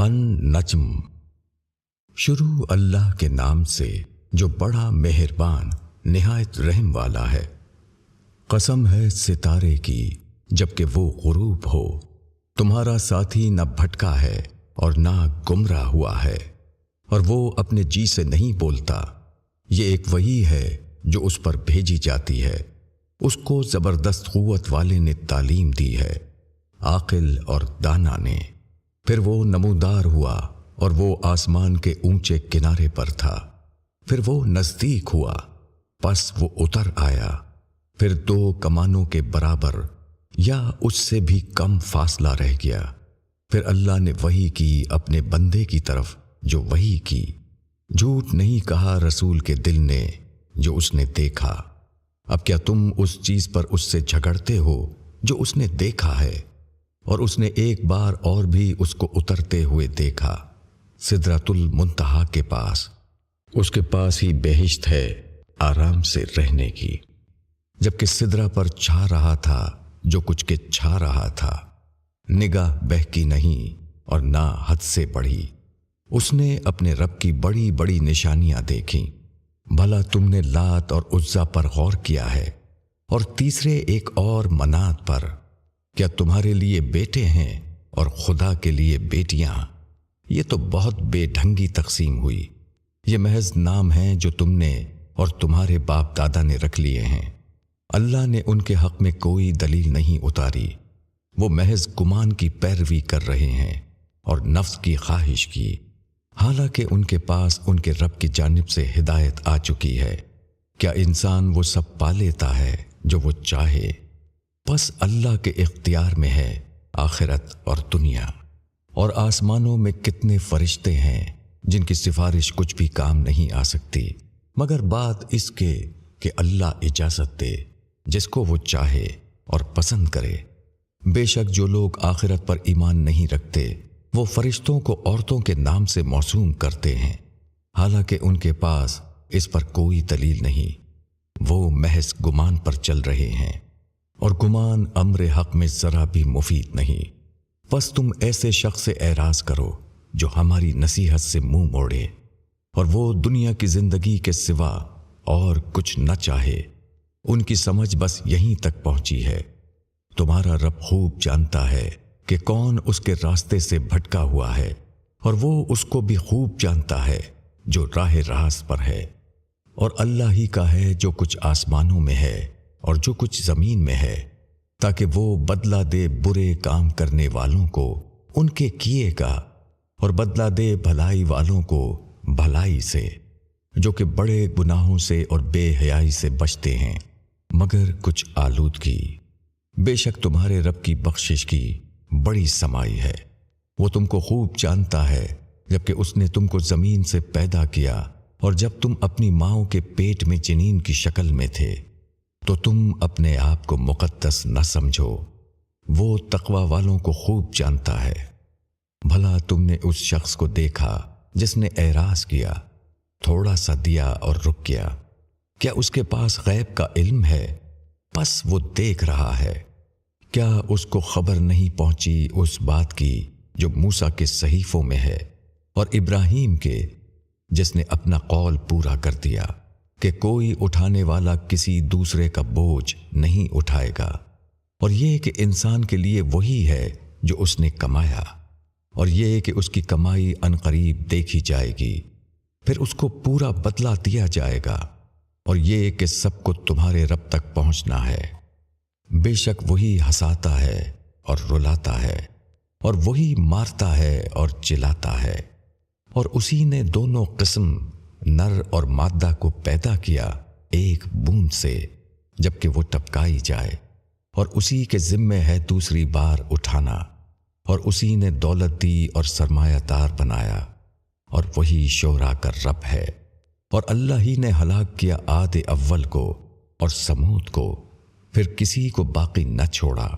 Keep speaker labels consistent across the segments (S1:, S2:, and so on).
S1: ان نجم شروع اللہ کے نام سے جو بڑا مہربان، نہایت رحم والا ہے۔ قسم ہے ستارے کی، جبکہ وہ غروب ہو۔ تمہارا ساتھی نہ بھٹکا ہے اور نہ گمراہ ہوا ہے۔ اور وہ اپنے جی سے نہیں بولتا۔ یہ ایک وہی ہے جو اس پر بھیجی جاتی ہے۔ اس کو زبردست قوت والے نے تعلیم دی ہے۔ عاقل اور دانا نے۔ پھر وہ نمودار ہوا اور وہ آسمان کے اونچے کنارے پر تھا۔ پھر وہ نزدیک ہوا۔ پس وہ اتر آیا۔ پھر دو کمانوں کے برابر یا اس سے بھی کم فاصلہ رہ گیا۔ پھر اللہ نے وہی کی اپنے بندے کی طرف جو وہی کی۔ جھوٹ نہیں کہا رسول کے دل نے جو اس نے دیکھا۔ اب کیا تم اس چیز پر اس سے جھگڑتے ہو جو اس نے دیکھا ہے؟ اور اس نے ایک بار اور بھی اس کو اترتے ہوئے دیکھا سدرت المنتہا کے پاس۔ اس کے پاس ہی بہشت ہے آرام سے رہنے کی۔ جبکہ سدرا پر چھا رہا تھا، جو کچھ کے چھا رہا تھا۔ نگاہ بہکی نہیں اور نہ حد سے بڑھی۔ اس نے اپنے رب کی بڑی بڑی نشانیاں دیکھیں۔ بھلا تم نے لات اور عزا پر غور کیا ہے۔ اور تیسرے ایک اور منات پر کیا تمہارے لیے بیٹے ہیں اور خدا کے لیے بیٹیاں؟ یہ تو بہت بے ڈھنگی تقسیم ہوئی۔ یہ محض نام ہیں جو تم نے اور تمہارے باپ دادا نے رکھ لیے ہیں۔ اللہ نے ان کے حق میں کوئی دلیل نہیں اتاری۔ وہ محض گمان کی پیروی کر رہے ہیں اور نفس کی خواہش کی۔ حالانکہ ان کے پاس ان کے رب کی جانب سے ہدایت آ چکی ہے۔ کیا انسان وہ سب پا لیتا ہے جو وہ چاہے؟ بس اللہ کے اختیار میں ہے آخرت اور دنیا۔ اور آسمانوں میں کتنے فرشتے ہیں جن کی سفارش کچھ بھی کام نہیں آ سکتی، مگر بات اس کے کہ اللہ اجازت دے، جس کو وہ چاہے اور پسند کرے۔ بے شک جو لوگ آخرت پر ایمان نہیں رکھتے، وہ فرشتوں کو عورتوں کے نام سے موسوم کرتے ہیں۔ حالانکہ ان کے پاس اس پر کوئی دلیل نہیں، وہ محض گمان پر چل رہے ہیں۔ اور گمان امر حق میں ذرا بھی مفید نہیں۔ بس تم ایسے شخص سے اعراض کرو جو ہماری نصیحت سے منہ موڑے اور وہ دنیا کی زندگی کے سوا اور کچھ نہ چاہے۔ ان کی سمجھ بس یہیں تک پہنچی ہے۔ تمہارا رب خوب جانتا ہے کہ کون اس کے راستے سے بھٹکا ہوا ہے اور وہ اس کو بھی خوب جانتا ہے جو راہ راست پر ہے۔ اور اللہ ہی کا ہے جو کچھ آسمانوں میں ہے۔ اور جو کچھ زمین میں ہے، تاکہ وہ بدلہ دے برے کام کرنے والوں کو ان کے کیے گا اور بدلہ دے بھلائی والوں کو بھلائی سے، جو کہ بڑے گناہوں سے اور بے حیائی سے بچتے ہیں، مگر کچھ آلودگی۔ بے شک تمہارے رب کی بخشش کی بڑی سمائی ہے۔ وہ تم کو خوب جانتا ہے، جبکہ اس نے تم کو زمین سے پیدا کیا اور جب تم اپنی ماؤں کے پیٹ میں جنین کی شکل میں تھے۔ تو تم اپنے آپ کو مقدس نہ سمجھو۔ وہ تقوا والوں کو خوب جانتا ہے۔ بھلا تم نے اس شخص کو دیکھا جس نے اعراض کیا، تھوڑا سا دیا اور رک گیا۔ کیا اس کے پاس غیب کا علم ہے؟ بس وہ دیکھ رہا ہے۔ کیا اس کو خبر نہیں پہنچی اس بات کی جو موسا کے صحیفوں میں ہے اور ابراہیم کے، جس نے اپنا قول پورا کر دیا۔ کہ کوئی اٹھانے والا کسی دوسرے کا بوجھ نہیں اٹھائے گا۔ اور یہ کہ انسان کے لیے وہی ہے جو اس نے کمایا، اور یہ کہ اس کی کمائی عنقریب دیکھی جائے گی، پھر اس کو پورا بدلہ دیا جائے گا۔ اور یہ کہ سب کو تمہارے رب تک پہنچنا ہے۔ بے شک وہی ہساتا ہے اور رلاتا ہے، اور وہی مارتا ہے اور چلاتا ہے۔ اور اسی نے دونوں قسم نر اور مادہ کو پیدا کیا ایک بوند سے جبکہ وہ ٹپکائی جائے۔ اور اسی کے ذمے ہے دوسری بار اٹھانا۔ اور اسی نے دولت دی اور سرمایہ دار بنایا۔ اور وہی شعرا کر رب ہے۔ اور اللہ ہی نے ہلاک کیا آد اول کو اور سمود کو۔ پھر کسی کو باقی نہ چھوڑا۔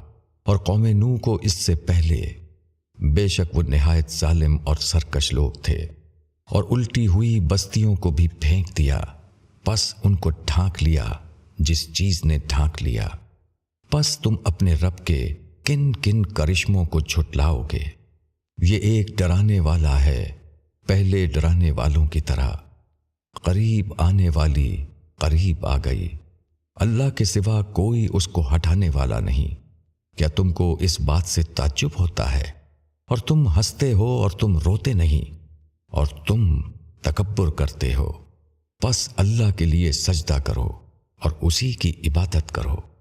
S1: اور قوم نو کو اس سے پہلے۔ بے شک وہ نہایت ظالم اور سرکش لوگ تھے۔ اور الٹی ہوئی بستیوں کو بھی پھینک دیا۔ پس ان کو ڈھانک لیا، جس چیز نے ڈھانک لیا۔ پس تم اپنے رب کے کن کن کرشموں کو جھٹلاؤ گے۔ یہ ایک ڈرانے والا ہے، پہلے ڈرانے والوں کی طرح۔ قریب آنے والی قریب آ گئی۔ اللہ کے سوا کوئی اس کو ہٹانے والا نہیں۔ کیا تم کو اس بات سے تعجب ہوتا ہے؟ اور تم ہنستے ہو اور تم روتے نہیں۔ اور تم تکبر کرتے ہو۔ بس اللہ کے لیے سجدہ کرو اور اسی کی عبادت کرو۔